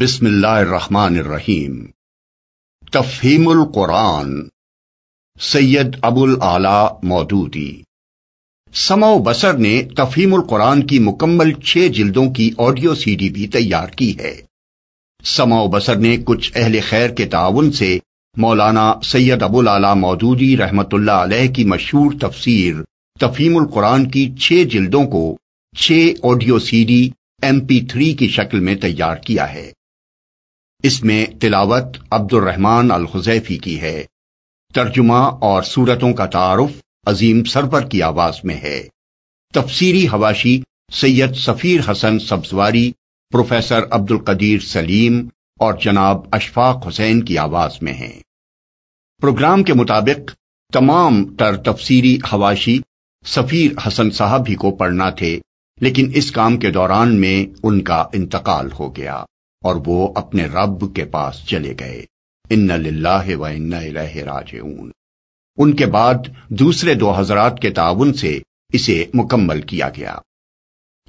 بسم اللہ الرحمن الرحیم۔ تفہیم القرآن۔ سید ابو العلی مودودی۔ سما و بسر نے تفہیم القرآن کی مکمل چھ جلدوں کی آڈیو سی ڈی بھی تیار کی ہے۔ سما و بسر نے کچھ اہل خیر کے تعاون سے مولانا سید ابو العلی مودودی رحمت اللہ علیہ کی مشہور تفسیر تفہیم القرآن کی چھ جلدوں کو چھ audio C D M P three کی شکل میں تیار کیا ہے۔ اس میں تلاوت عبد الرحمان الخزیفی کی ہے۔ ترجمہ اور صورتوں کا تعارف عظیم سرور کی آواز میں ہے۔ تفسیری حواشی سید سفیر حسن سبزواری، پروفیسر عبد القدیر سلیم اور جناب اشفاق حسین کی آواز میں ہیں۔ پروگرام کے مطابق تمام تر تفسیری حواشی سفیر حسن صاحب ہی کو پڑھنا تھے، لیکن اس کام کے دوران میں ان کا انتقال ہو گیا۔ اور وہ اپنے رب کے پاس چلے گئے۔ ان للہ و ان راجعون۔ ان کے بعد دوسرے دو حضرات کے تعاون سے اسے مکمل کیا گیا۔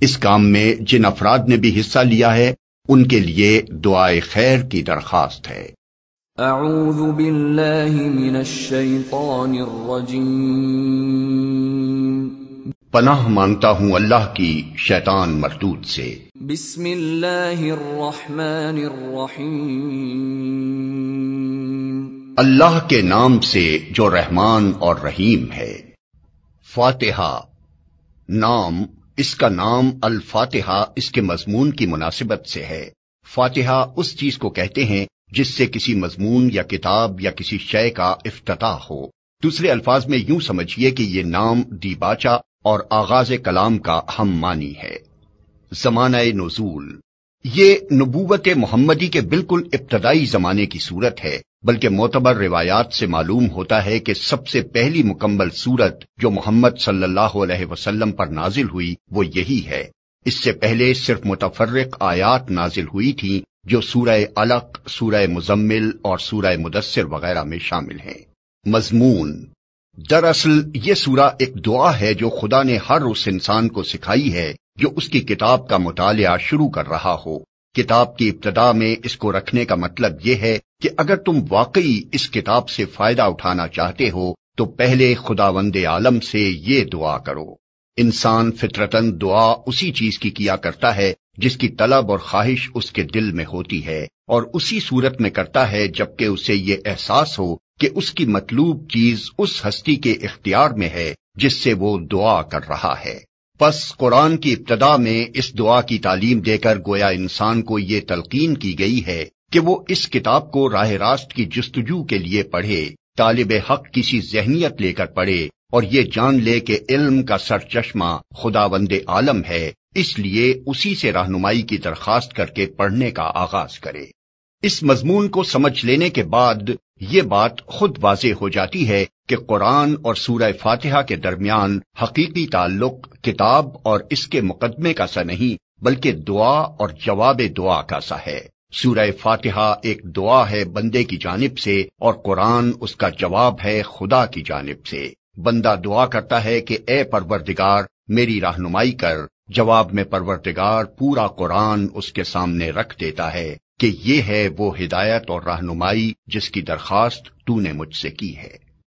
اس کام میں جن افراد نے بھی حصہ لیا ہے، ان کے لیے دعائے خیر کی درخواست ہے۔ اعوذ باللہ من الشیطان الرجیم۔ پناہ مانگتا ہوں اللہ کی شیطان مردود سے۔ بسم اللہ الرحمن الرحیم۔ اللہ کے نام سے جو رحمان اور رحیم ہے۔ فاتحہ۔ نام اس کا نام الفاتحہ اس کے مضمون کی مناسبت سے ہے۔ فاتحہ اس چیز کو کہتے ہیں جس سے کسی مضمون یا کتاب یا کسی شے کا افتتاح ہو۔ دوسرے الفاظ میں یوں سمجھیے کہ یہ نام دیباچا اور آغاز کلام کا ہم مانی ہے۔ زمانہ نزول۔ یہ نبوت محمدی کے بالکل ابتدائی زمانے کی صورت ہے، بلکہ معتبر روایات سے معلوم ہوتا ہے کہ سب سے پہلی مکمل صورت جو محمد صلی اللہ علیہ وسلم پر نازل ہوئی، وہ یہی ہے۔ اس سے پہلے صرف متفرق آیات نازل ہوئی تھیں، جو سورہ علق، سورہ مزمل اور سورہ مدثر وغیرہ میں شامل ہیں۔ مضمون۔ دراصل یہ سورہ ایک دعا ہے جو خدا نے ہر اس انسان کو سکھائی ہے جو اس کی کتاب کا مطالعہ شروع کر رہا ہو۔ کتاب کی ابتدا میں اس کو رکھنے کا مطلب یہ ہے کہ اگر تم واقعی اس کتاب سے فائدہ اٹھانا چاہتے ہو، تو پہلے خدا وند عالم سے یہ دعا کرو۔ انسان فطرتن دعا اسی چیز کی کیا کرتا ہے جس کی طلب اور خواہش اس کے دل میں ہوتی ہے اور اسی صورت میں کرتا ہے جبکہ اسے یہ احساس ہو کہ اس کی مطلوب چیز اس ہستی کے اختیار میں ہے جس سے وہ دعا کر رہا ہے۔ پس قرآن کی ابتدا میں اس دعا کی تعلیم دے کر گویا انسان کو یہ تلقین کی گئی ہے کہ وہ اس کتاب کو راہ راست کی جستجو کے لیے پڑھے، طالب حق کسی ذہنیت لے کر پڑھے اور یہ جان لے کہ علم کا سر چشمہ خدا وند عالم ہے، اس لیے اسی سے رہنمائی کی درخواست کر کے پڑھنے کا آغاز کرے۔ اس مضمون کو سمجھ لینے کے بعد یہ بات خود واضح ہو جاتی ہے کہ قرآن اور سورہ فاتحہ کے درمیان حقیقی تعلق کتاب اور اس کے مقدمے کا سا نہیں، بلکہ دعا اور جواب دعا کا سا ہے۔ سورہ فاتحہ ایک دعا ہے بندے کی جانب سے اور قرآن اس کا جواب ہے خدا کی جانب سے۔ بندہ دعا کرتا ہے کہ اے پروردگار، میری رہنمائی کر۔ جواب میں پروردگار پورا قرآن اس کے سامنے رکھ دیتا ہے۔ کہ یہ ہے وہ ہدایت اور رہنمائی جس کی درخواست تو نے مجھ سے کی ہے۔